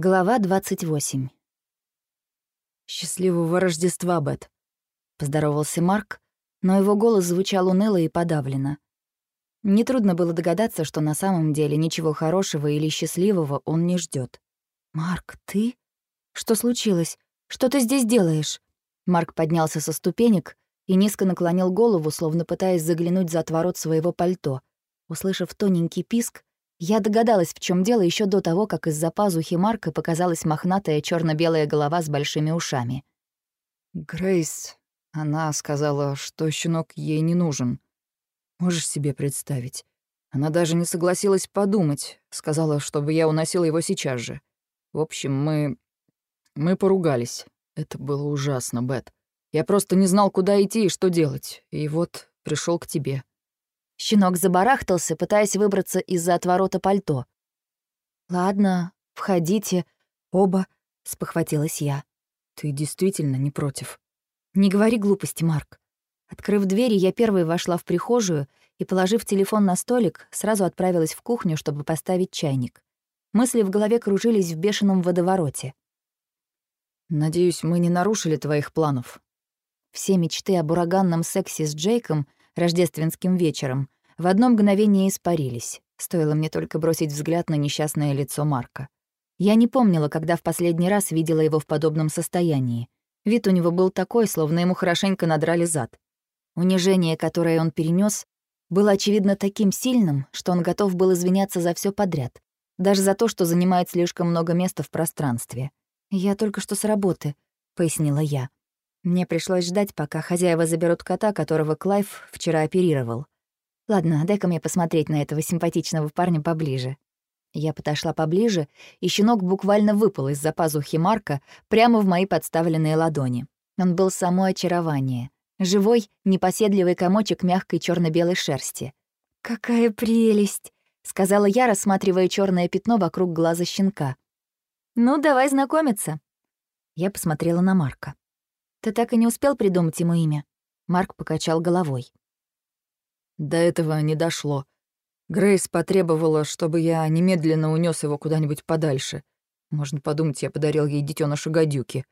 Глава 28. «Счастливого Рождества, Бет», — поздоровался Марк, но его голос звучал уныло и подавленно. Нетрудно было догадаться, что на самом деле ничего хорошего или счастливого он не ждет. «Марк, ты? Что случилось? Что ты здесь делаешь?» Марк поднялся со ступенек и низко наклонил голову, словно пытаясь заглянуть за отворот своего пальто. Услышав тоненький писк, я догадалась, в чем дело еще до того, как из-за пазухи Марка показалась мохнатая черно белая голова с большими ушами. «Грейс, она сказала, что щенок ей не нужен. Можешь себе представить? Она даже не согласилась подумать, сказала, чтобы я уносил его сейчас же. В общем, мы... мы поругались. Это было ужасно, Бет. Я просто не знал, куда идти и что делать. И вот пришел к тебе. Щенок забарахтался, пытаясь выбраться из-за отворота пальто. «Ладно, входите. Оба», — спохватилась я. «Ты действительно не против?» «Не говори глупости, Марк». Открыв двери, я первой вошла в прихожую и, положив телефон на столик, сразу отправилась в кухню, чтобы поставить чайник. Мысли в голове кружились в бешеном водовороте. «Надеюсь, мы не нарушили твоих планов». Все мечты об ураганном сексе с Джейком рождественским вечером, в одно мгновение испарились. Стоило мне только бросить взгляд на несчастное лицо Марка. Я не помнила, когда в последний раз видела его в подобном состоянии. Вид у него был такой, словно ему хорошенько надрали зад. Унижение, которое он перенес, было, очевидно, таким сильным, что он готов был извиняться за все подряд, даже за то, что занимает слишком много места в пространстве. «Я только что с работы», — пояснила я. Мне пришлось ждать, пока хозяева заберут кота, которого Клайв вчера оперировал. Ладно, дай-ка мне посмотреть на этого симпатичного парня поближе. Я подошла поближе, и щенок буквально выпал из-за пазухи Марка прямо в мои подставленные ладони. Он был само очарование. Живой, непоседливый комочек мягкой черно белой шерсти. «Какая прелесть!» — сказала я, рассматривая черное пятно вокруг глаза щенка. «Ну, давай знакомиться». Я посмотрела на Марка. Ты так и не успел придумать ему имя?» Марк покачал головой. До этого не дошло. Грейс потребовала, чтобы я немедленно унес его куда-нибудь подальше. Можно подумать, я подарил ей детеныша гадюки.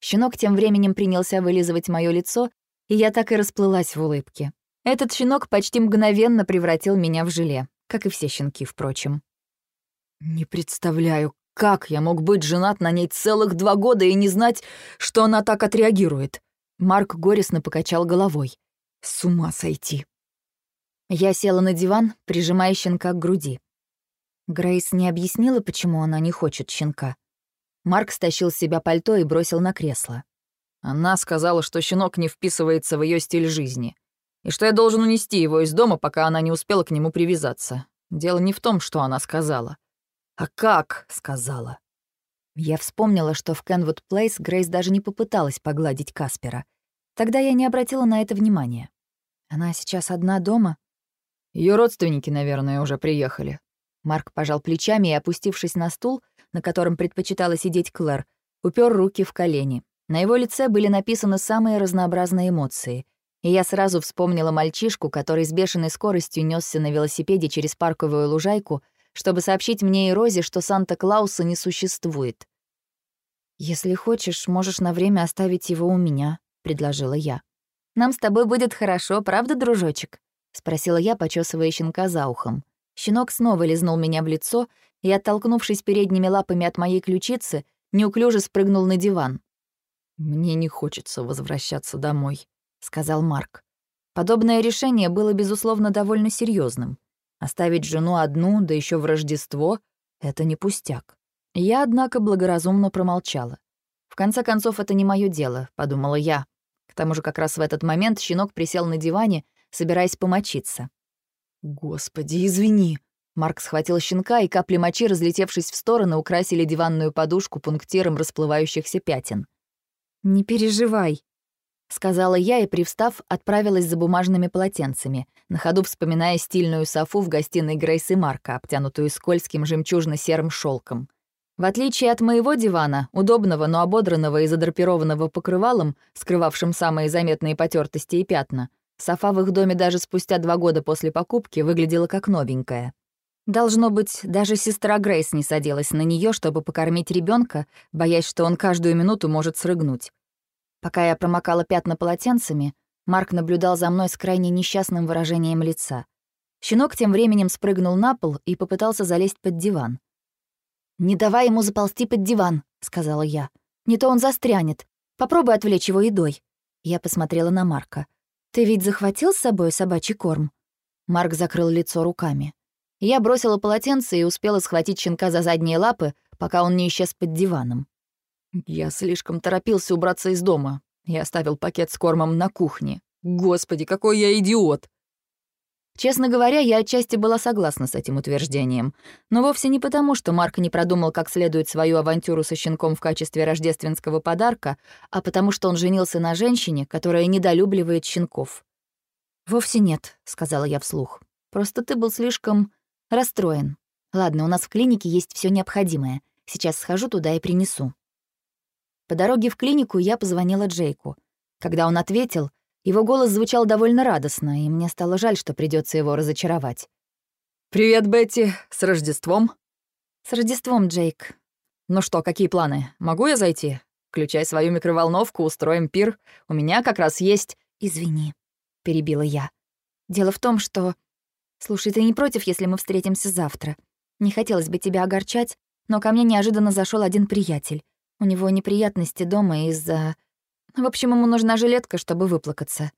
Щенок тем временем принялся вылизывать мое лицо, и я так и расплылась в улыбке. Этот щенок почти мгновенно превратил меня в желе, как и все щенки, впрочем. «Не представляю, как я мог быть женат на ней целых два года и не знать, что она так отреагирует? Марк горестно покачал головой. С ума сойти. Я села на диван, прижимая щенка к груди. Грейс не объяснила, почему она не хочет щенка. Марк стащил с себя пальто и бросил на кресло. Она сказала, что щенок не вписывается в ее стиль жизни, и что я должен унести его из дома, пока она не успела к нему привязаться. Дело не в том, что она сказала. «А как?» — сказала. Я вспомнила, что в Кенвуд Плейс Грейс даже не попыталась погладить Каспера. Тогда я не обратила на это внимания. Она сейчас одна дома? Ее родственники, наверное, уже приехали. Марк пожал плечами и, опустившись на стул, на котором предпочитала сидеть Клэр, упер руки в колени. На его лице были написаны самые разнообразные эмоции. И я сразу вспомнила мальчишку, который с бешеной скоростью несся на велосипеде через парковую лужайку — чтобы сообщить мне и Розе, что Санта-Клауса не существует. «Если хочешь, можешь на время оставить его у меня», — предложила я. «Нам с тобой будет хорошо, правда, дружочек?» — спросила я, почесывая щенка за ухом. Щенок снова лизнул меня в лицо и, оттолкнувшись передними лапами от моей ключицы, неуклюже спрыгнул на диван. «Мне не хочется возвращаться домой», — сказал Марк. Подобное решение было, безусловно, довольно серьезным. Оставить жену одну, да еще в Рождество — это не пустяк. Я, однако, благоразумно промолчала. В конце концов, это не мое дело, подумала я. К тому же как раз в этот момент щенок присел на диване, собираясь помочиться. «Господи, извини!» Марк схватил щенка, и капли мочи, разлетевшись в стороны, украсили диванную подушку пунктиром расплывающихся пятен. «Не переживай», — сказала я и, привстав, отправилась за бумажными полотенцами, на ходу вспоминая стильную софу в гостиной Грейс и Марка, обтянутую скользким жемчужно-серым шелком. В отличие от моего дивана, удобного, но ободранного и задрапированного покрывалом, скрывавшим самые заметные потертости и пятна, софа в их доме даже спустя два года после покупки выглядела как новенькая. Должно быть, даже сестра Грейс не садилась на нее, чтобы покормить ребенка, боясь, что он каждую минуту может срыгнуть. Пока я промокала пятна полотенцами, Марк наблюдал за мной с крайне несчастным выражением лица. Щенок тем временем спрыгнул на пол и попытался залезть под диван. «Не давай ему заползти под диван», — сказала я. «Не то он застрянет. Попробуй отвлечь его едой». Я посмотрела на Марка. «Ты ведь захватил с собой собачий корм?» Марк закрыл лицо руками. Я бросила полотенце и успела схватить щенка за задние лапы, пока он не исчез под диваном. Я слишком торопился убраться из дома. Я оставил пакет с кормом на кухне. Господи, какой я идиот! Честно говоря, я отчасти была согласна с этим утверждением, но вовсе не потому, что Марк не продумал как следует свою авантюру со щенком в качестве рождественского подарка, а потому что он женился на женщине, которая недолюбливает щенков. «Вовсе нет», — сказала я вслух. «Просто ты был слишком расстроен. Ладно, у нас в клинике есть все необходимое. Сейчас схожу туда и принесу». По дороге в клинику я позвонила Джейку. Когда он ответил, его голос звучал довольно радостно, и мне стало жаль, что придется его разочаровать. «Привет, Бетти. С Рождеством?» «С Рождеством, Джейк». «Ну что, какие планы? Могу я зайти? Включай свою микроволновку, устроим пир. У меня как раз есть...» «Извини», — перебила я. «Дело в том, что... Слушай, ты не против, если мы встретимся завтра? Не хотелось бы тебя огорчать, но ко мне неожиданно зашел один приятель. У него неприятности дома из-за... В общем, ему нужна жилетка, чтобы выплакаться.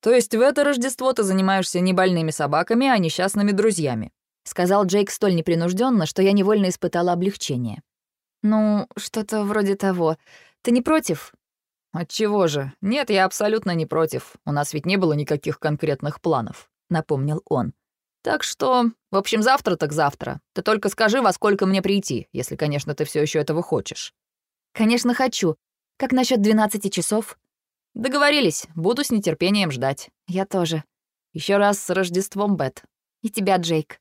То есть в это Рождество ты занимаешься не больными собаками, а несчастными друзьями? Сказал Джейк столь непринужденно, что я невольно испытала облегчение. Ну, что-то вроде того. Ты не против? Отчего же? Нет, я абсолютно не против. У нас ведь не было никаких конкретных планов, напомнил он. Так что, в общем, завтра так завтра. Ты только скажи, во сколько мне прийти, если, конечно, ты все еще этого хочешь. Конечно, хочу. Как насчет 12 часов? Договорились, буду с нетерпением ждать. Я тоже. Еще раз с Рождеством, Бет. И тебя, Джейк.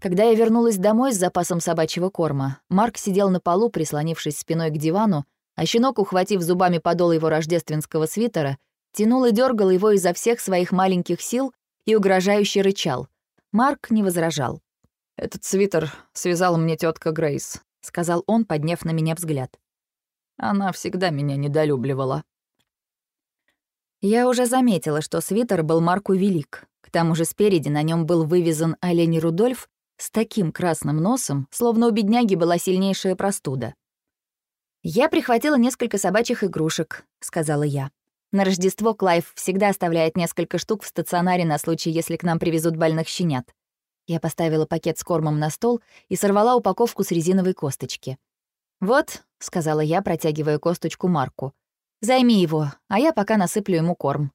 Когда я вернулась домой с запасом собачьего корма, Марк сидел на полу, прислонившись спиной к дивану, а щенок, ухватив зубами подол его рождественского свитера, тянул и дергал его изо всех своих маленьких сил и угрожающе рычал. Марк не возражал. «Этот свитер связала мне тетка Грейс», — сказал он, подняв на меня взгляд. Она всегда меня недолюбливала. Я уже заметила, что свитер был Марку велик. К тому же спереди на нем был вывязан олень Рудольф с таким красным носом, словно у бедняги была сильнейшая простуда. «Я прихватила несколько собачьих игрушек», — сказала я. «На Рождество Клайв всегда оставляет несколько штук в стационаре на случай, если к нам привезут больных щенят». Я поставила пакет с кормом на стол и сорвала упаковку с резиновой косточки. «Вот», — сказала я, протягивая косточку Марку, — «займи его, а я пока насыплю ему корм».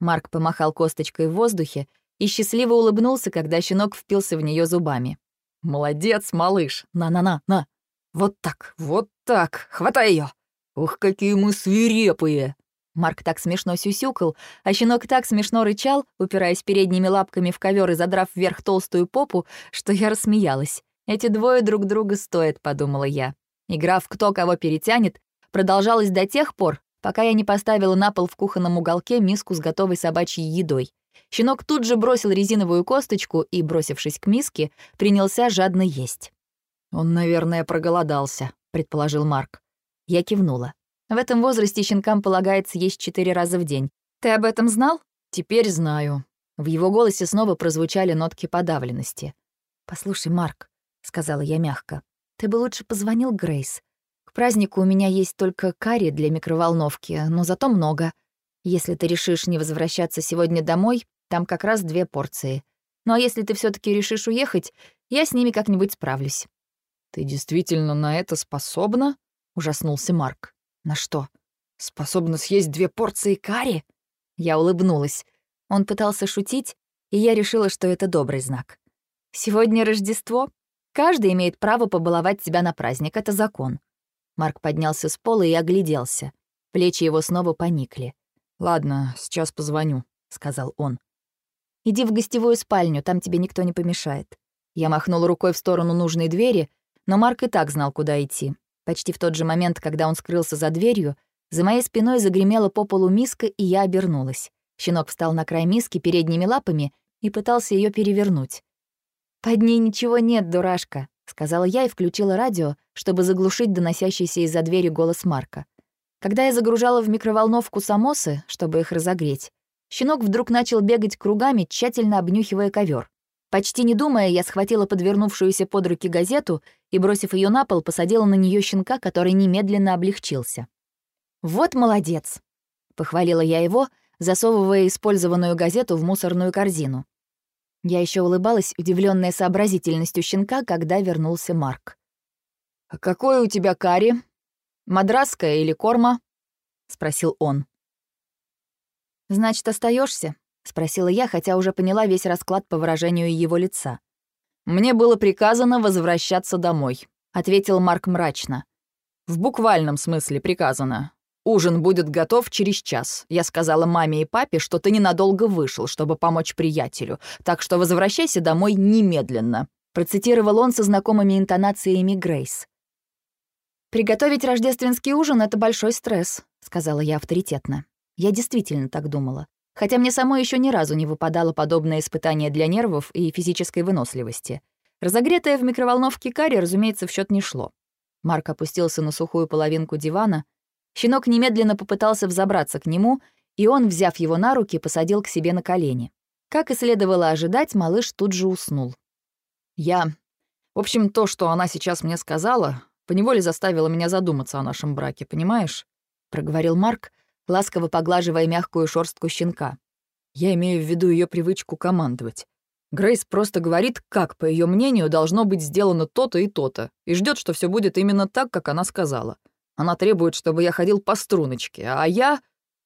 Марк помахал косточкой в воздухе и счастливо улыбнулся, когда щенок впился в нее зубами. «Молодец, малыш! На-на-на, на! Вот так, вот так! Хватай ее! Ух, какие мы свирепые!» Марк так смешно сюсюкал, а щенок так смешно рычал, упираясь передними лапками в ковер и задрав вверх толстую попу, что я рассмеялась. «Эти двое друг друга стоят», — подумала я. Игра в кто кого перетянет продолжалась до тех пор, пока я не поставила на пол в кухонном уголке миску с готовой собачьей едой. Щенок тут же бросил резиновую косточку и, бросившись к миске, принялся жадно есть. «Он, наверное, проголодался», — предположил Марк. Я кивнула. В этом возрасте щенкам полагается есть четыре раза в день. Ты об этом знал? Теперь знаю. В его голосе снова прозвучали нотки подавленности. «Послушай, Марк», — сказала я мягко, ты бы лучше позвонил Грейс. К празднику у меня есть только карри для микроволновки, но зато много. Если ты решишь не возвращаться сегодня домой, там как раз две порции. Ну а если ты все таки решишь уехать, я с ними как-нибудь справлюсь». «Ты действительно на это способна?» — ужаснулся Марк. «На что? Способна съесть две порции карри?» Я улыбнулась. Он пытался шутить, и я решила, что это добрый знак. «Сегодня Рождество, Каждый имеет право побаловать себя на праздник, это закон. Марк поднялся с пола и огляделся. Плечи его снова поникли. «Ладно, сейчас позвоню», — сказал он. «Иди в гостевую спальню, там тебе никто не помешает». Я махнул рукой в сторону нужной двери, но Марк и так знал, куда идти. Почти в тот же момент, когда он скрылся за дверью, за моей спиной загремела по полу миска, и я обернулась. Щенок встал на край миски передними лапами и пытался ее перевернуть. «Под ней ничего нет, дурашка», — сказала я и включила радио, чтобы заглушить доносящийся из-за двери голос Марка. Когда я загружала в микроволновку самосы, чтобы их разогреть, щенок вдруг начал бегать кругами, тщательно обнюхивая ковер. Почти не думая, я схватила подвернувшуюся под руки газету и, бросив ее на пол, посадила на нее щенка, который немедленно облегчился. «Вот молодец!» — похвалила я его, засовывая использованную газету в мусорную корзину. Я еще улыбалась, удивленная сообразительностью щенка, когда вернулся Марк. «А какой у тебя карри? Мадрасская или корма?» — спросил он. «Значит, остаешься? спросила я, хотя уже поняла весь расклад по выражению его лица. «Мне было приказано возвращаться домой», — ответил Марк мрачно. «В буквальном смысле приказано. Ужин будет готов через час. Я сказала маме и папе, что ты ненадолго вышел, чтобы помочь приятелю, так что возвращайся домой немедленно», — процитировал он со знакомыми интонациями Грейс. «Приготовить рождественский ужин — это большой стресс», — сказала я авторитетно. Я действительно так думала хотя мне самой еще ни разу не выпадало подобное испытание для нервов и физической выносливости. Разогретое в микроволновке карри, разумеется, в счет не шло. Марк опустился на сухую половинку дивана. Щенок немедленно попытался взобраться к нему, и он, взяв его на руки, посадил к себе на колени. Как и следовало ожидать, малыш тут же уснул. «Я... В общем, то, что она сейчас мне сказала, поневоле заставило меня задуматься о нашем браке, понимаешь?» — проговорил Марк, ласково поглаживая мягкую шорстку щенка. Я имею в виду ее привычку командовать. Грейс просто говорит, как, по ее мнению, должно быть сделано то-то и то-то, и ждет, что все будет именно так, как она сказала. Она требует, чтобы я ходил по струночке, а я...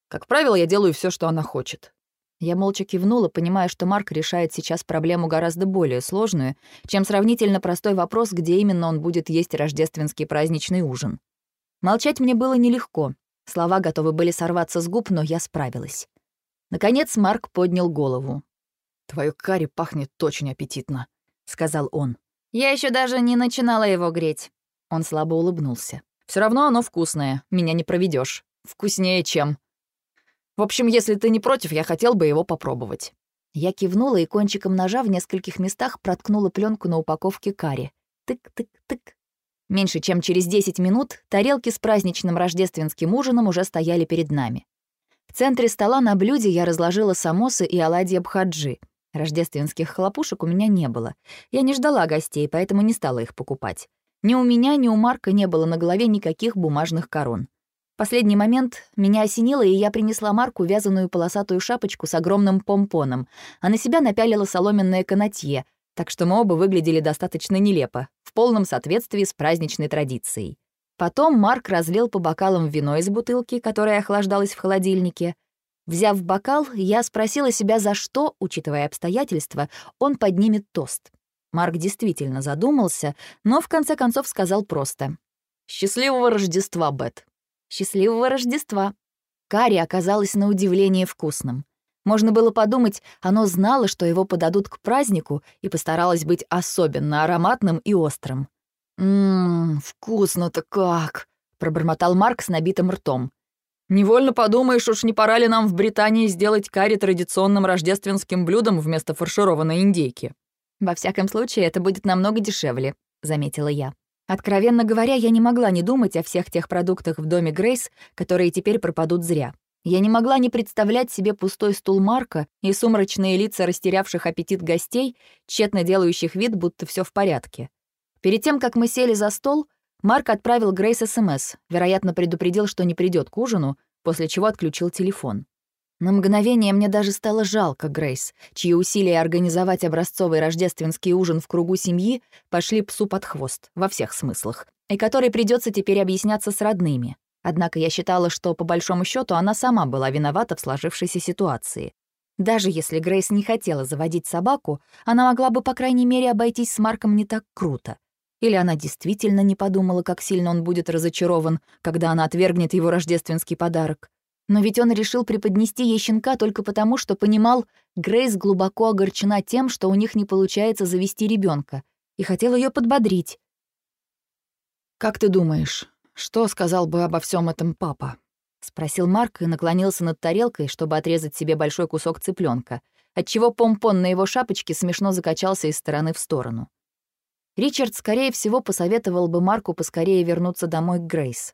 Как правило, я делаю все, что она хочет. Я молча кивнула, понимая, что Марк решает сейчас проблему гораздо более сложную, чем сравнительно простой вопрос, где именно он будет есть рождественский праздничный ужин. Молчать мне было нелегко, Слова готовы были сорваться с губ, но я справилась. Наконец Марк поднял голову. «Твоё карри пахнет очень аппетитно», — сказал он. «Я еще даже не начинала его греть». Он слабо улыбнулся. Все равно оно вкусное, меня не проведешь. Вкуснее, чем... В общем, если ты не против, я хотел бы его попробовать». Я кивнула и кончиком ножа в нескольких местах проткнула пленку на упаковке карри. Тык-тык-тык. Меньше чем через 10 минут тарелки с праздничным рождественским ужином уже стояли перед нами. В центре стола на блюде я разложила самосы и оладьи бхаджи. Рождественских хлопушек у меня не было. Я не ждала гостей, поэтому не стала их покупать. Ни у меня, ни у Марка не было на голове никаких бумажных корон. Последний момент меня осенило, и я принесла Марку вязаную полосатую шапочку с огромным помпоном, а на себя напялила соломенное канатье, так что мы оба выглядели достаточно нелепо, в полном соответствии с праздничной традицией. Потом Марк разлил по бокалам вино из бутылки, которая охлаждалась в холодильнике. Взяв бокал, я спросила себя, за что, учитывая обстоятельства, он поднимет тост. Марк действительно задумался, но в конце концов сказал просто. «Счастливого Рождества, Бет!» «Счастливого Рождества!» Карри оказалось на удивление вкусным. Можно было подумать, оно знало, что его подадут к празднику, и постаралось быть особенно ароматным и острым. «Ммм, вкусно-то как!» — пробормотал Марк с набитым ртом. «Невольно подумаешь, уж не пора ли нам в Британии сделать карри традиционным рождественским блюдом вместо фаршированной индейки?» «Во всяком случае, это будет намного дешевле», — заметила я. Откровенно говоря, я не могла не думать о всех тех продуктах в доме Грейс, которые теперь пропадут зря. Я не могла не представлять себе пустой стул Марка и сумрачные лица растерявших аппетит гостей, тщетно делающих вид, будто все в порядке. Перед тем, как мы сели за стол, Марк отправил Грейс СМС, вероятно, предупредил, что не придет к ужину, после чего отключил телефон. На мгновение мне даже стало жалко Грейс, чьи усилия организовать образцовый рождественский ужин в кругу семьи пошли псу под хвост, во всех смыслах, и которой придется теперь объясняться с родными. Однако я считала, что, по большому счету она сама была виновата в сложившейся ситуации. Даже если Грейс не хотела заводить собаку, она могла бы, по крайней мере, обойтись с Марком не так круто. Или она действительно не подумала, как сильно он будет разочарован, когда она отвергнет его рождественский подарок. Но ведь он решил преподнести ей щенка только потому, что понимал, Грейс глубоко огорчена тем, что у них не получается завести ребенка, и хотел ее подбодрить. «Как ты думаешь, «Что сказал бы обо всем этом папа?» — спросил Марк и наклонился над тарелкой, чтобы отрезать себе большой кусок цыпленка. отчего помпон на его шапочке смешно закачался из стороны в сторону. Ричард, скорее всего, посоветовал бы Марку поскорее вернуться домой к Грейс.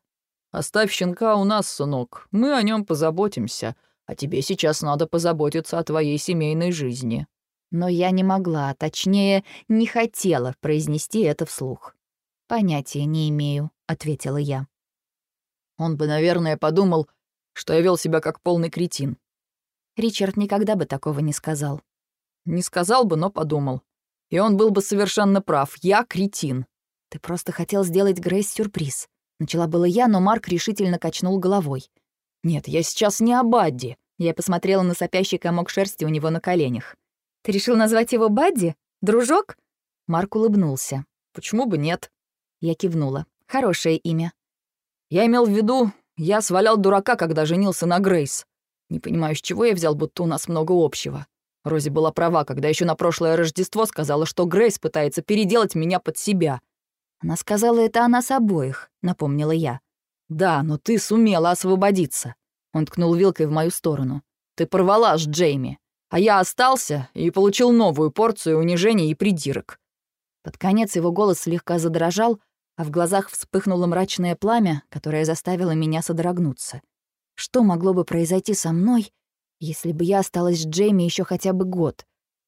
«Оставь щенка у нас, сынок, мы о нем позаботимся, а тебе сейчас надо позаботиться о твоей семейной жизни». Но я не могла, точнее, не хотела произнести это вслух. «Понятия не имею», — ответила я. Он бы, наверное, подумал, что я вел себя как полный кретин. Ричард никогда бы такого не сказал. Не сказал бы, но подумал. И он был бы совершенно прав. Я кретин. Ты просто хотел сделать Грейс сюрприз. Начала было я, но Марк решительно качнул головой. Нет, я сейчас не о Бадди. Я посмотрела на сопящий комок шерсти у него на коленях. Ты решил назвать его Бадди? Дружок? Марк улыбнулся. Почему бы нет? Я кивнула. Хорошее имя. Я имел в виду, я свалял дурака, когда женился на Грейс. Не понимаю, с чего я взял, будто у нас много общего. Рози была права, когда еще на прошлое Рождество сказала, что Грейс пытается переделать меня под себя. Она сказала это о нас обоих, напомнила я. Да, но ты сумела освободиться. Он ткнул вилкой в мою сторону. Ты порвала с Джейми. А я остался и получил новую порцию унижений и придирок. Под конец его голос слегка задрожал, а в глазах вспыхнуло мрачное пламя, которое заставило меня содрогнуться. Что могло бы произойти со мной, если бы я осталась с Джейми еще хотя бы год,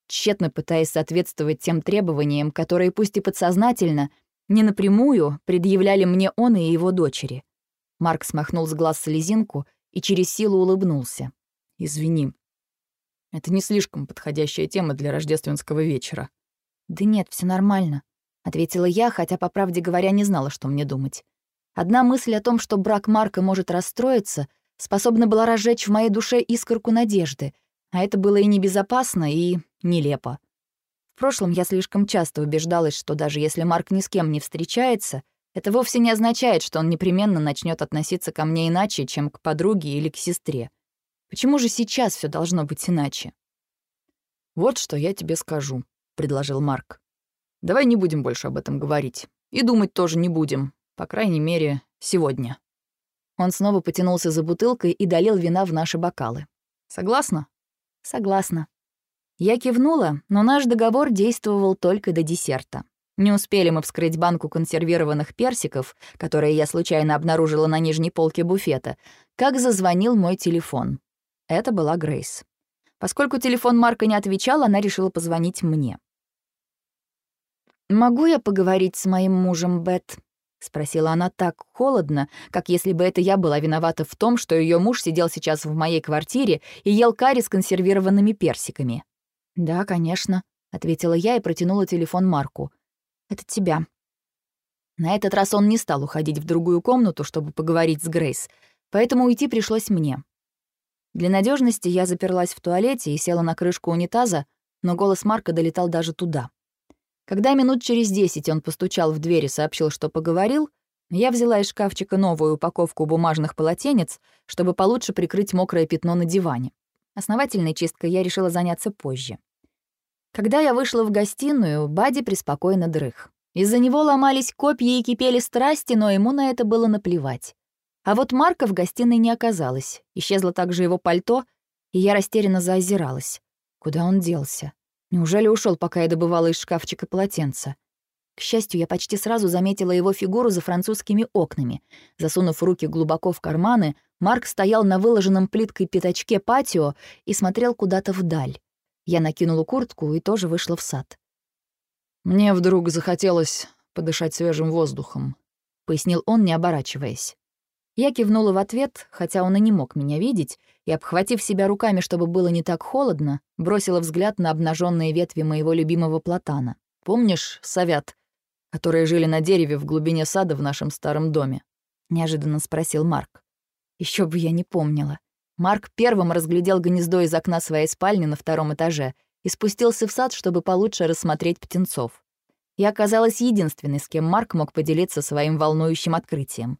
тщетно пытаясь соответствовать тем требованиям, которые пусть и подсознательно, не напрямую предъявляли мне он и его дочери. Марк смахнул с глаз слезинку и через силу улыбнулся. «Извини. Это не слишком подходящая тема для рождественского вечера». «Да нет, все нормально», — ответила я, хотя, по правде говоря, не знала, что мне думать. Одна мысль о том, что брак Марка может расстроиться, способна была разжечь в моей душе искорку надежды, а это было и небезопасно, и нелепо. В прошлом я слишком часто убеждалась, что даже если Марк ни с кем не встречается, это вовсе не означает, что он непременно начнет относиться ко мне иначе, чем к подруге или к сестре. Почему же сейчас все должно быть иначе? «Вот что я тебе скажу», — предложил Марк. Давай не будем больше об этом говорить. И думать тоже не будем. По крайней мере, сегодня». Он снова потянулся за бутылкой и долил вина в наши бокалы. «Согласна?» «Согласна». Я кивнула, но наш договор действовал только до десерта. Не успели мы вскрыть банку консервированных персиков, которые я случайно обнаружила на нижней полке буфета, как зазвонил мой телефон. Это была Грейс. Поскольку телефон Марка не отвечал, она решила позвонить мне. «Могу я поговорить с моим мужем, Бет?» — спросила она так холодно, как если бы это я была виновата в том, что ее муж сидел сейчас в моей квартире и ел карри с консервированными персиками. «Да, конечно», — ответила я и протянула телефон Марку. «Это тебя». На этот раз он не стал уходить в другую комнату, чтобы поговорить с Грейс, поэтому уйти пришлось мне. Для надежности я заперлась в туалете и села на крышку унитаза, но голос Марка долетал даже туда. Когда минут через десять он постучал в дверь и сообщил, что поговорил, я взяла из шкафчика новую упаковку бумажных полотенец, чтобы получше прикрыть мокрое пятно на диване. Основательной чисткой я решила заняться позже. Когда я вышла в гостиную, Бади преспокойно дрых. Из-за него ломались копья и кипели страсти, но ему на это было наплевать. А вот Марка в гостиной не оказалось. Исчезло также его пальто, и я растерянно заозиралась. Куда он делся? Неужели ушел, пока я добывала из шкафчика полотенца? К счастью, я почти сразу заметила его фигуру за французскими окнами. Засунув руки глубоко в карманы, Марк стоял на выложенном плиткой пятачке патио и смотрел куда-то вдаль. Я накинула куртку и тоже вышла в сад. «Мне вдруг захотелось подышать свежим воздухом», — пояснил он, не оборачиваясь. Я кивнула в ответ, хотя он и не мог меня видеть, и, обхватив себя руками, чтобы было не так холодно, бросила взгляд на обнаженные ветви моего любимого платана. «Помнишь, совят, которые жили на дереве в глубине сада в нашем старом доме?» — неожиданно спросил Марк. Еще бы я не помнила. Марк первым разглядел гнездо из окна своей спальни на втором этаже и спустился в сад, чтобы получше рассмотреть птенцов. Я оказалась единственной, с кем Марк мог поделиться своим волнующим открытием.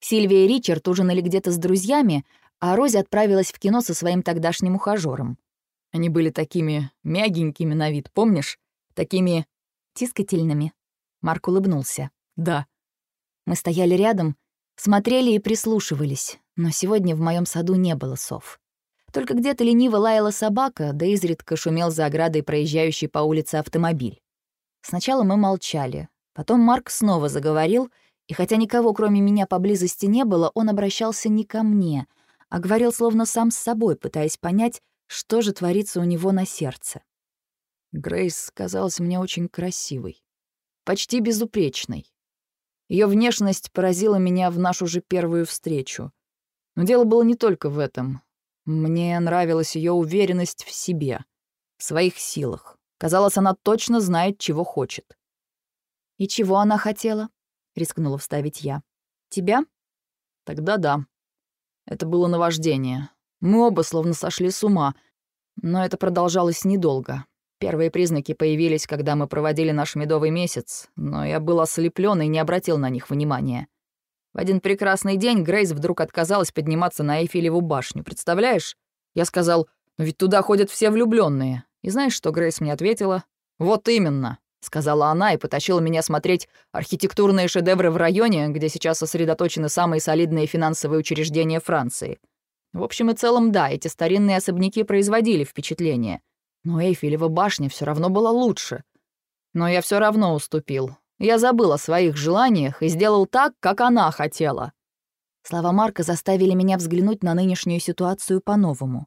Сильвия и Ричард ужинали где-то с друзьями, а Рози отправилась в кино со своим тогдашним ухажёром. Они были такими мягенькими на вид, помнишь? Такими... Тискательными. Марк улыбнулся. Да. Мы стояли рядом, смотрели и прислушивались, но сегодня в моем саду не было сов. Только где-то лениво лаяла собака, да изредка шумел за оградой проезжающий по улице автомобиль. Сначала мы молчали. Потом Марк снова заговорил, и хотя никого, кроме меня, поблизости не было, он обращался не ко мне, а говорил словно сам с собой, пытаясь понять, что же творится у него на сердце. Грейс казалась мне очень красивой, почти безупречной. Ее внешность поразила меня в нашу же первую встречу. Но дело было не только в этом. Мне нравилась ее уверенность в себе, в своих силах. Казалось, она точно знает, чего хочет. «И чего она хотела?» — рискнула вставить я. «Тебя?» «Тогда да. Это было наваждение. Мы оба словно сошли с ума. Но это продолжалось недолго. Первые признаки появились, когда мы проводили наш медовый месяц, но я был ослеплен и не обратил на них внимания. В один прекрасный день Грейс вдруг отказалась подниматься на Эйфелеву башню. Представляешь? Я сказал, ну ведь туда ходят все влюбленные. И знаешь, что Грейс мне ответила? Вот именно, сказала она и потащила меня смотреть архитектурные шедевры в районе, где сейчас сосредоточены самые солидные финансовые учреждения Франции. В общем и целом, да, эти старинные особняки производили впечатление. Но Эйфелева башня все равно была лучше. Но я все равно уступил. Я забыл о своих желаниях и сделал так, как она хотела». Слова Марка заставили меня взглянуть на нынешнюю ситуацию по-новому.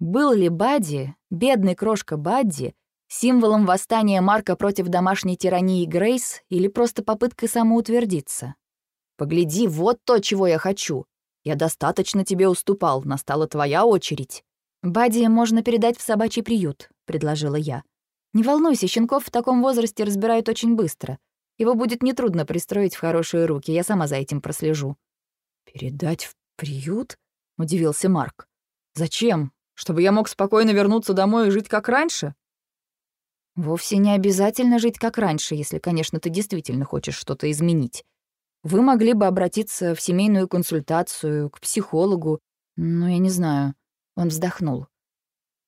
Был ли Бадди, бедный крошка Бадди, символом восстания Марка против домашней тирании Грейс или просто попыткой самоутвердиться? «Погляди, вот то, чего я хочу. Я достаточно тебе уступал, настала твоя очередь». «Бадди можно передать в собачий приют», — предложила я. «Не волнуйся, щенков в таком возрасте разбирают очень быстро. Его будет нетрудно пристроить в хорошие руки, я сама за этим прослежу». «Передать в приют?» — удивился Марк. «Зачем? Чтобы я мог спокойно вернуться домой и жить как раньше?» «Вовсе не обязательно жить как раньше, если, конечно, ты действительно хочешь что-то изменить. Вы могли бы обратиться в семейную консультацию, к психологу, ну, я не знаю». Он вздохнул.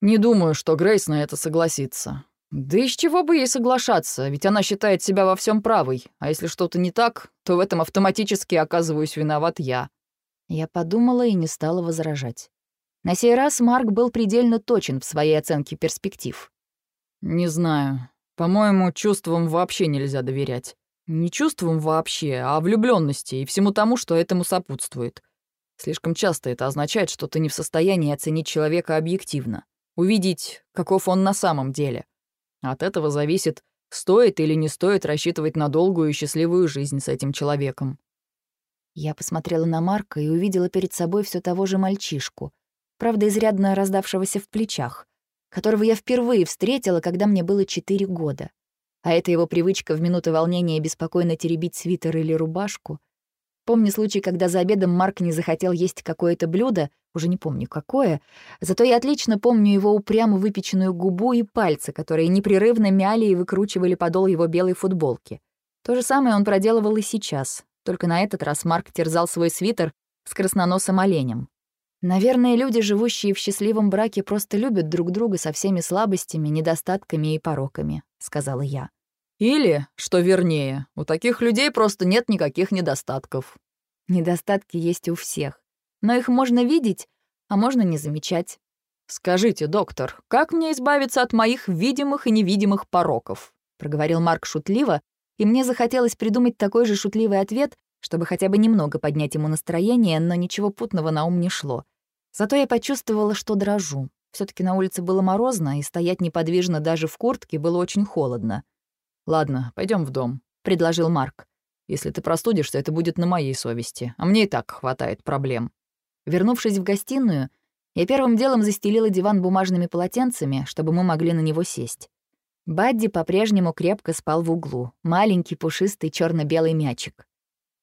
«Не думаю, что Грейс на это согласится. Да из чего бы ей соглашаться, ведь она считает себя во всем правой, а если что-то не так, то в этом автоматически оказываюсь виноват я». Я подумала и не стала возражать. На сей раз Марк был предельно точен в своей оценке перспектив. «Не знаю. По-моему, чувствам вообще нельзя доверять. Не чувствам вообще, а влюбленности и всему тому, что этому сопутствует. Слишком часто это означает, что ты не в состоянии оценить человека объективно, увидеть, каков он на самом деле. От этого зависит, стоит или не стоит рассчитывать на долгую и счастливую жизнь с этим человеком. Я посмотрела на Марка и увидела перед собой все того же мальчишку, правда, изрядно раздавшегося в плечах, которого я впервые встретила, когда мне было четыре года. А это его привычка в минуты волнения беспокойно теребить свитер или рубашку — Помню случай, когда за обедом Марк не захотел есть какое-то блюдо, уже не помню какое, зато я отлично помню его упрямо выпеченную губу и пальцы, которые непрерывно мяли и выкручивали подол его белой футболки. То же самое он проделывал и сейчас, только на этот раз Марк терзал свой свитер с красноносым оленем. Наверное, люди, живущие в счастливом браке, просто любят друг друга со всеми слабостями, недостатками и пороками, сказала я. Или, что вернее, у таких людей просто нет никаких недостатков. Недостатки есть у всех, но их можно видеть, а можно не замечать. «Скажите, доктор, как мне избавиться от моих видимых и невидимых пороков?» — проговорил Марк шутливо, и мне захотелось придумать такой же шутливый ответ, чтобы хотя бы немного поднять ему настроение, но ничего путного на ум не шло. Зато я почувствовала, что дрожу. все таки на улице было морозно, и стоять неподвижно даже в куртке было очень холодно. «Ладно, пойдем в дом», — предложил Марк. «Если ты простудишься, это будет на моей совести, а мне и так хватает проблем». Вернувшись в гостиную, я первым делом застелила диван бумажными полотенцами, чтобы мы могли на него сесть. Бадди по-прежнему крепко спал в углу, маленький пушистый черно белый мячик.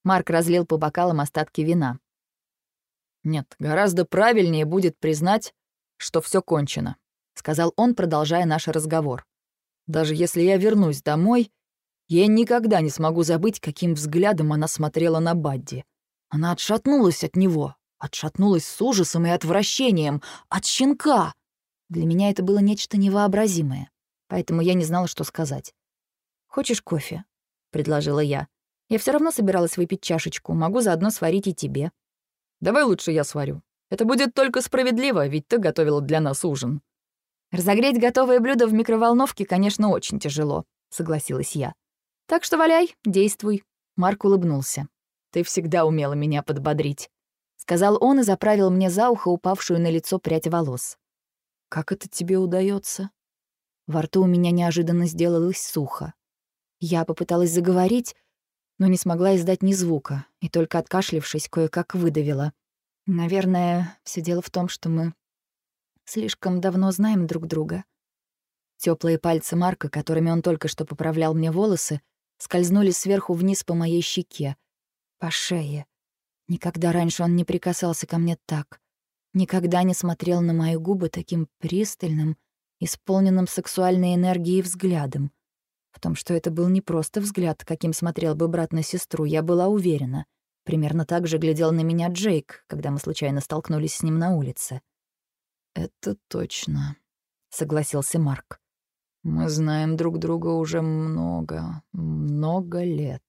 Марк разлил по бокалам остатки вина. «Нет, гораздо правильнее будет признать, что все кончено», — сказал он, продолжая наш разговор. Даже если я вернусь домой, я никогда не смогу забыть, каким взглядом она смотрела на Бадди. Она отшатнулась от него, отшатнулась с ужасом и отвращением, от щенка. Для меня это было нечто невообразимое, поэтому я не знала, что сказать. «Хочешь кофе?» — предложила я. «Я все равно собиралась выпить чашечку, могу заодно сварить и тебе». «Давай лучше я сварю», Это будет только справедливо, ведь ты готовила для нас ужин». «Разогреть готовое блюдо в микроволновке, конечно, очень тяжело», — согласилась я. «Так что валяй, действуй». Марк улыбнулся. «Ты всегда умела меня подбодрить», — сказал он и заправил мне за ухо упавшую на лицо прядь волос. «Как это тебе удается? Во рту у меня неожиданно сделалось сухо. Я попыталась заговорить, но не смогла издать ни звука, и только откашлившись, кое-как выдавила. Наверное, все дело в том, что мы слишком давно знаем друг друга. Теплые пальцы Марка, которыми он только что поправлял мне волосы, скользнули сверху вниз по моей щеке, по шее. Никогда раньше он не прикасался ко мне так. Никогда не смотрел на мои губы таким пристальным, исполненным сексуальной энергией взглядом. В том, что это был не просто взгляд, каким смотрел бы брат на сестру, я была уверена. Примерно так же глядел на меня Джейк, когда мы случайно столкнулись с ним на улице. «Это точно», — согласился Марк. «Мы знаем друг друга уже много, много лет».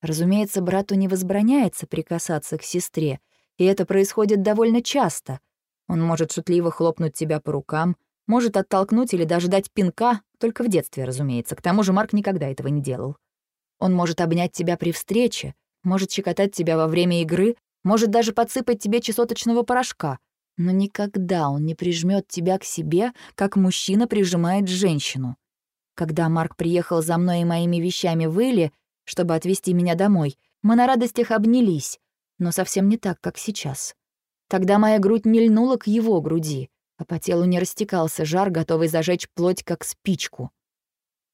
Разумеется, брату не возбраняется прикасаться к сестре, и это происходит довольно часто. Он может шутливо хлопнуть тебя по рукам, может оттолкнуть или даже дать пинка, только в детстве, разумеется. К тому же Марк никогда этого не делал. Он может обнять тебя при встрече, может щекотать тебя во время игры, может даже подсыпать тебе чесоточного порошка. Но никогда он не прижмет тебя к себе, как мужчина прижимает женщину. Когда Марк приехал за мной и моими вещами в Илли, чтобы отвезти меня домой, мы на радостях обнялись, но совсем не так, как сейчас. Тогда моя грудь не льнула к его груди, а по телу не растекался жар, готовый зажечь плоть, как спичку.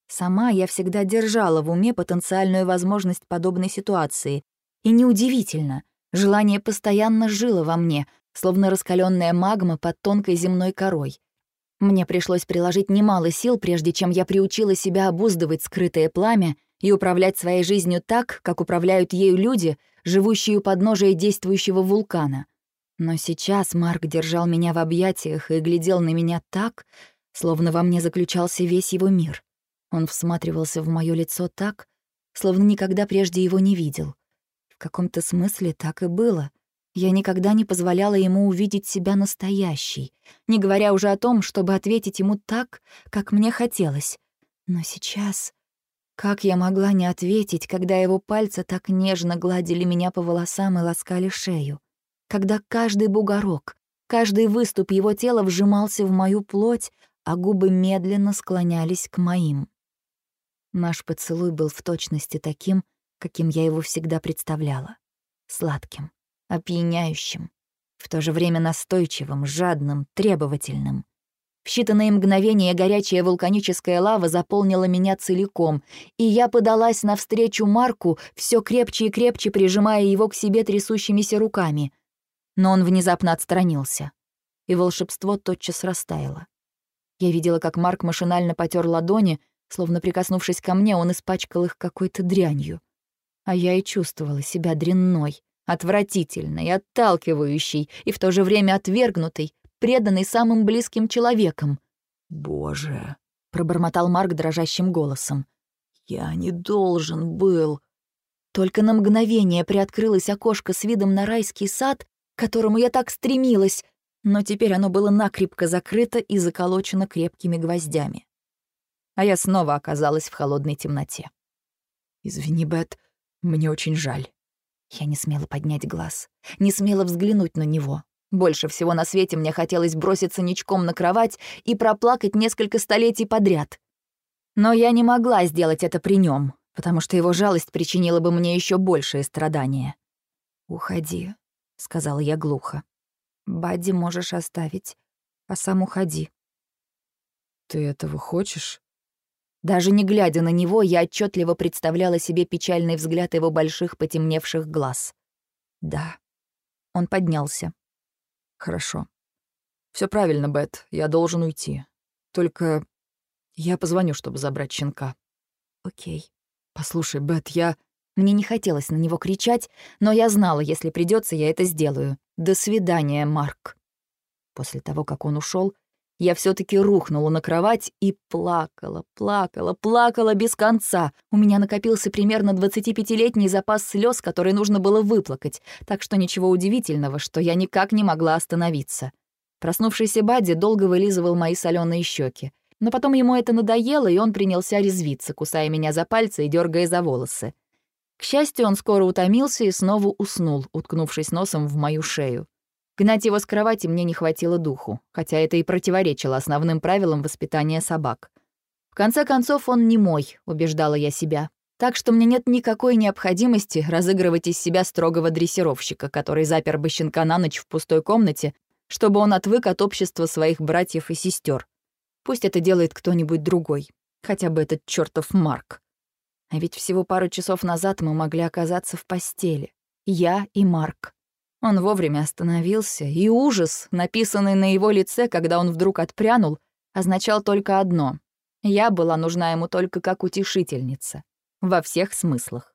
Сама я всегда держала в уме потенциальную возможность подобной ситуации. И неудивительно, желание постоянно жило во мне, словно раскаленная магма под тонкой земной корой. Мне пришлось приложить немало сил, прежде чем я приучила себя обуздывать скрытое пламя и управлять своей жизнью так, как управляют ею люди, живущие у подножия действующего вулкана — но сейчас Марк держал меня в объятиях и глядел на меня так, словно во мне заключался весь его мир. Он всматривался в моё лицо так, словно никогда прежде его не видел. В каком-то смысле так и было. Я никогда не позволяла ему увидеть себя настоящей, не говоря уже о том, чтобы ответить ему так, как мне хотелось. Но сейчас... Как я могла не ответить, когда его пальцы так нежно гладили меня по волосам и ласкали шею? когда каждый бугорок, каждый выступ его тела вжимался в мою плоть, а губы медленно склонялись к моим. Наш поцелуй был в точности таким, каким я его всегда представляла. Сладким, опьяняющим, в то же время настойчивым, жадным, требовательным. В считанные мгновения горячая вулканическая лава заполнила меня целиком, и я подалась навстречу Марку, все крепче и крепче прижимая его к себе трясущимися руками но он внезапно отстранился, и волшебство тотчас растаяло. Я видела, как Марк машинально потер ладони, словно прикоснувшись ко мне, он испачкал их какой-то дрянью. А я и чувствовала себя дрянной, отвратительной, отталкивающей и в то же время отвергнутой, преданной самым близким человеком. «Боже!» — пробормотал Марк дрожащим голосом. «Я не должен был...» Только на мгновение приоткрылось окошко с видом на райский сад, к которому я так стремилась, но теперь оно было накрепко закрыто и заколочено крепкими гвоздями. А я снова оказалась в холодной темноте. «Извини, Бет, мне очень жаль». Я не смела поднять глаз, не смела взглянуть на него. Больше всего на свете мне хотелось броситься ничком на кровать и проплакать несколько столетий подряд. Но я не могла сделать это при нем, потому что его жалость причинила бы мне еще большее страдание. «Уходи, — сказала я глухо. «Бадди можешь оставить, а сам уходи». «Ты этого хочешь?» Даже не глядя на него, я отчетливо представляла себе печальный взгляд его больших потемневших глаз. «Да». Он поднялся. «Хорошо. Все правильно, Бет, я должен уйти. Только я позвоню, чтобы забрать щенка». «Окей». «Послушай, Бет, я...» Мне не хотелось на него кричать, но я знала, если придется, я это сделаю. До свидания, Марк. После того, как он ушел, Я все таки рухнула на кровать и плакала, плакала, плакала без конца. У меня накопился примерно 25-летний запас слез, который нужно было выплакать, так что ничего удивительного, что я никак не могла остановиться. Проснувшийся Бадди долго вылизывал мои соленые щеки. Но потом ему это надоело, и он принялся резвиться, кусая меня за пальцы и дергая за волосы. К счастью, он скоро утомился и снова уснул, уткнувшись носом в мою шею. Гнать его с кровати мне не хватило духу, хотя это и противоречило основным правилам воспитания собак. В конце концов, он не мой, убеждала я себя. Так что мне нет никакой необходимости разыгрывать из себя строгого дрессировщика, который запер бы щенка на ночь в пустой комнате, чтобы он отвык от общества своих братьев и сестер. Пусть это делает кто-нибудь другой, хотя бы этот чертов Марк. А ведь всего пару часов назад мы могли оказаться в постели. Я и Марк. Он вовремя остановился, и ужас, написанный на его лице, когда он вдруг отпрянул, означал только одно. Я была нужна ему только как утешительница. Во всех смыслах.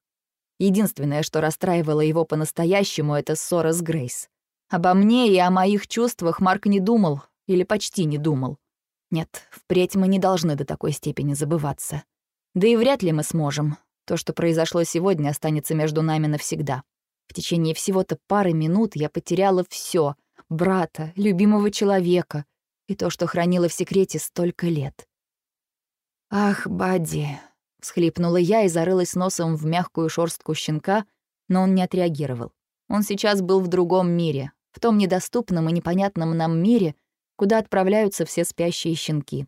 Единственное, что расстраивало его по-настоящему, это ссора с Грейс. Обо мне и о моих чувствах Марк не думал, или почти не думал. Нет, впредь мы не должны до такой степени забываться. Да и вряд ли мы сможем. То, что произошло сегодня, останется между нами навсегда. В течение всего-то пары минут я потеряла все: брата, любимого человека и то, что хранила в секрете столько лет. «Ах, Бадди!» — всхлипнула я и зарылась носом в мягкую шорстку щенка, но он не отреагировал. Он сейчас был в другом мире, в том недоступном и непонятном нам мире, куда отправляются все спящие щенки.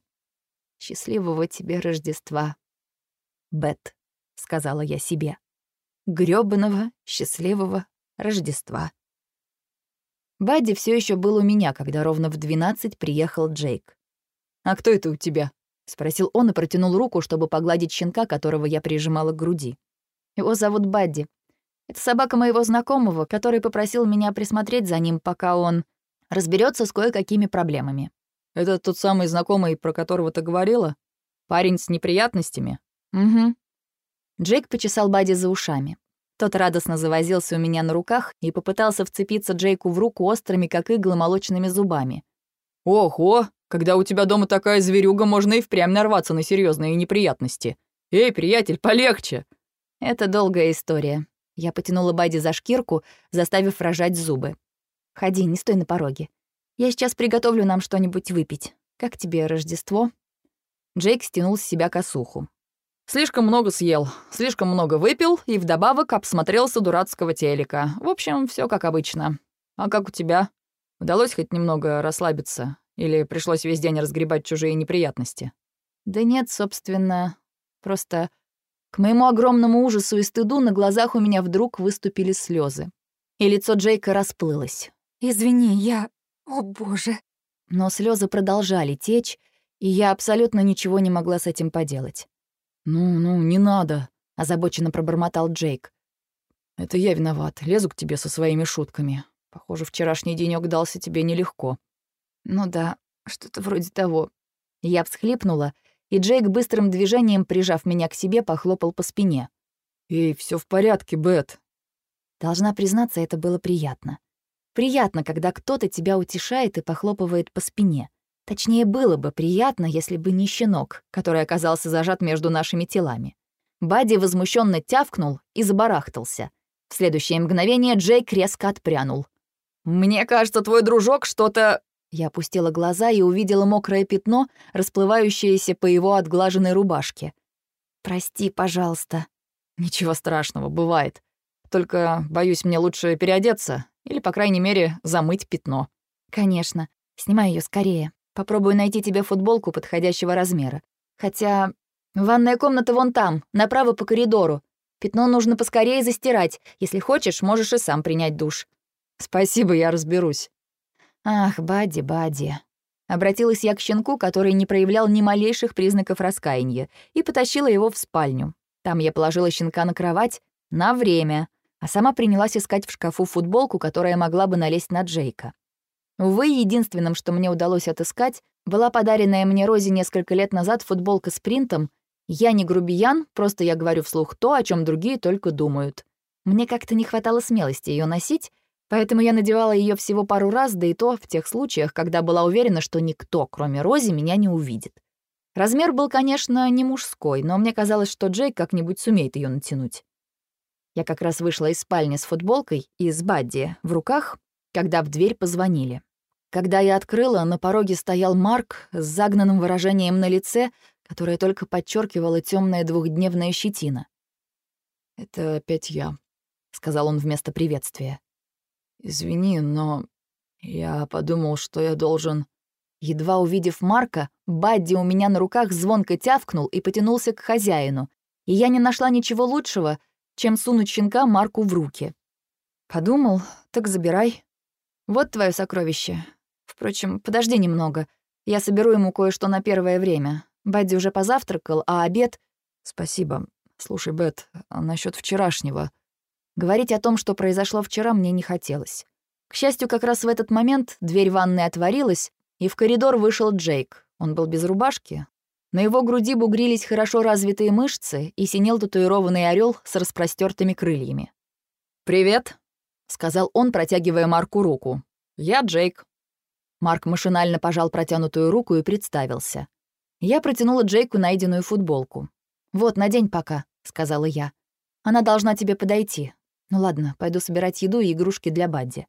«Счастливого тебе Рождества, Бет», — сказала я себе грёбаного счастливого Рождества. Бадди все еще был у меня, когда ровно в 12 приехал Джейк. «А кто это у тебя?» — спросил он и протянул руку, чтобы погладить щенка, которого я прижимала к груди. «Его зовут Бадди. Это собака моего знакомого, который попросил меня присмотреть за ним, пока он разберется с кое-какими проблемами». «Это тот самый знакомый, про которого ты говорила? Парень с неприятностями?» «Угу. Джейк почесал Бадди за ушами. Тот радостно завозился у меня на руках и попытался вцепиться Джейку в руку острыми, как иглы, молочными зубами. «Ого! Когда у тебя дома такая зверюга, можно и впрямь нарваться на серьезные неприятности. Эй, приятель, полегче!» «Это долгая история». Я потянула Бадди за шкирку, заставив рожать зубы. «Ходи, не стой на пороге. Я сейчас приготовлю нам что-нибудь выпить. Как тебе Рождество?» Джейк стянул с себя косуху. Слишком много съел, слишком много выпил и вдобавок обсмотрелся дурацкого телека. В общем, все как обычно. А как у тебя? Удалось хоть немного расслабиться? Или пришлось весь день разгребать чужие неприятности? Да нет, собственно. Просто к моему огромному ужасу и стыду на глазах у меня вдруг выступили слезы, И лицо Джейка расплылось. «Извини, я... О, боже!» Но слезы продолжали течь, и я абсолютно ничего не могла с этим поделать. «Ну-ну, не надо», — озабоченно пробормотал Джейк. «Это я виноват. Лезу к тебе со своими шутками. Похоже, вчерашний денёк дался тебе нелегко». «Ну да, что-то вроде того». Я всхлипнула, и Джейк быстрым движением, прижав меня к себе, похлопал по спине. «Эй, все в порядке, Бет». Должна признаться, это было приятно. Приятно, когда кто-то тебя утешает и похлопывает по спине. Точнее, было бы приятно, если бы не щенок, который оказался зажат между нашими телами. Бадди возмущенно тявкнул и забарахтался. В следующее мгновение Джейк резко отпрянул. «Мне кажется, твой дружок что-то...» Я опустила глаза и увидела мокрое пятно, расплывающееся по его отглаженной рубашке. «Прости, пожалуйста». «Ничего страшного, бывает. Только, боюсь, мне лучше переодеться или, по крайней мере, замыть пятно». «Конечно. Снимай ее скорее». Попробую найти тебе футболку подходящего размера. Хотя ванная комната вон там, направо по коридору. Пятно нужно поскорее застирать. Если хочешь, можешь и сам принять душ. Спасибо, я разберусь. Ах, Бадди, Бадди. Обратилась я к щенку, который не проявлял ни малейших признаков раскаяния, и потащила его в спальню. Там я положила щенка на кровать на время, а сама принялась искать в шкафу футболку, которая могла бы налезть на Джейка. Увы, единственным, что мне удалось отыскать, была подаренная мне Розе несколько лет назад футболка с принтом «Я не грубиян, просто я говорю вслух то, о чем другие только думают». Мне как-то не хватало смелости ее носить, Поэтому я надевала ее всего пару раз, да и то в тех случаях, когда была уверена, что никто, кроме Рози, меня не увидит. Размер был, конечно, не мужской, но мне казалось, что Джейк как-нибудь сумеет ее натянуть. Я как раз вышла из спальни с футболкой и с Бадди в руках, когда в дверь позвонили. Когда я открыла, на пороге стоял Марк с загнанным выражением на лице, которое только подчеркивало темная двухдневная щетина. «Это опять я», — сказал он вместо приветствия. «Извини, но я подумал, что я должен...» Едва увидев Марка, Бадди у меня на руках звонко тявкнул и потянулся к хозяину, и я не нашла ничего лучшего, чем сунуть щенка Марку в руки. Подумал, так забирай. Вот твое сокровище. Впрочем, подожди немного. Я соберу ему кое-что на первое время. Бадди уже позавтракал, а обед... Спасибо. Слушай, Бет, а насчет вчерашнего... Говорить о том, что произошло вчера, мне не хотелось. К счастью, как раз в этот момент дверь ванной отворилась, и в коридор вышел Джейк. Он был без рубашки. На его груди бугрились хорошо развитые мышцы и синел татуированный орел с распростертыми крыльями. «Привет», — сказал он, протягивая Марку руку. «Я Джейк». Марк машинально пожал протянутую руку и представился. Я протянула Джейку найденную футболку. «Вот, надень пока», — сказала я. «Она должна тебе подойти. Ну ладно, пойду собирать еду и игрушки для Бадди».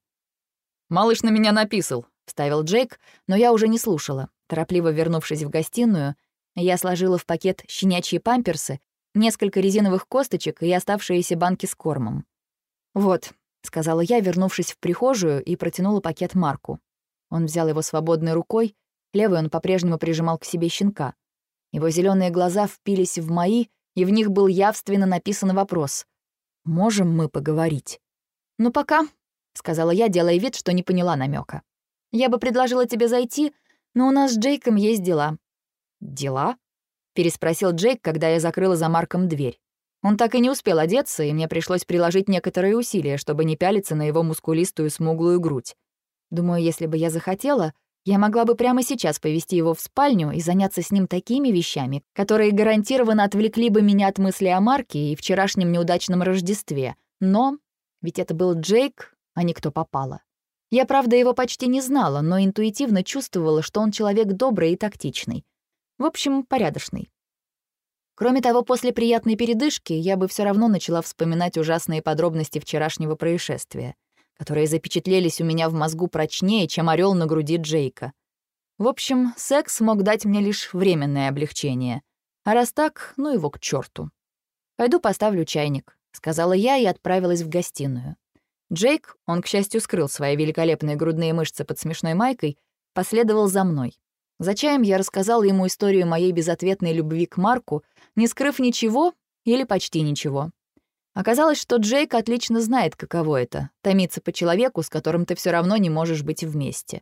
«Малыш на меня написал», — вставил Джейк, но я уже не слушала. Торопливо вернувшись в гостиную, я сложила в пакет щенячьи памперсы, несколько резиновых косточек и оставшиеся банки с кормом. «Вот», — сказала я, вернувшись в прихожую и протянула пакет Марку. Он взял его свободной рукой, левой он по-прежнему прижимал к себе щенка. Его зеленые глаза впились в мои, и в них был явственно написан вопрос. «Можем мы поговорить?» «Ну, пока», — сказала я, делая вид, что не поняла намека. «Я бы предложила тебе зайти, но у нас с Джейком есть дела». «Дела?» — переспросил Джейк, когда я закрыла за Марком дверь. Он так и не успел одеться, и мне пришлось приложить некоторые усилия, чтобы не пялиться на его мускулистую смуглую грудь. Думаю, если бы я захотела, я могла бы прямо сейчас повести его в спальню и заняться с ним такими вещами, которые гарантированно отвлекли бы меня от мысли о Марке и вчерашнем неудачном Рождестве. Но ведь это был Джейк, а не кто попало. Я, правда, его почти не знала, но интуитивно чувствовала, что он человек добрый и тактичный. В общем, порядочный. Кроме того, после приятной передышки я бы все равно начала вспоминать ужасные подробности вчерашнего происшествия — которые запечатлелись у меня в мозгу прочнее, чем орел на груди Джейка. В общем, секс мог дать мне лишь временное облегчение. А раз так, ну его к черту. «Пойду поставлю чайник», — сказала я и отправилась в гостиную. Джейк, он, к счастью, скрыл свои великолепные грудные мышцы под смешной майкой, последовал за мной. За чаем я рассказала ему историю моей безответной любви к Марку, не скрыв ничего или почти ничего. Оказалось, что Джейк отлично знает, каково это — томиться по человеку, с которым ты все равно не можешь быть вместе.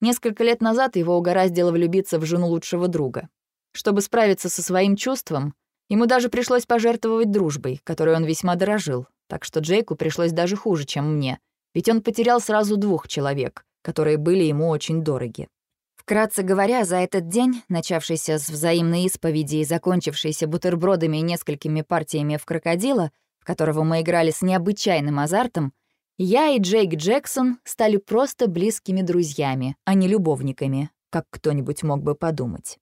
Несколько лет назад его угораздило влюбиться в жену лучшего друга. Чтобы справиться со своим чувством, ему даже пришлось пожертвовать дружбой, которой он весьма дорожил, так что Джейку пришлось даже хуже, чем мне, ведь он потерял сразу двух человек, которые были ему очень дороги. Вкратце говоря, за этот день, начавшийся с взаимной исповеди и закончившийся бутербродами и несколькими партиями в крокодила, в которого мы играли с необычайным азартом, я и Джейк Джексон стали просто близкими друзьями, а не любовниками, как кто-нибудь мог бы подумать.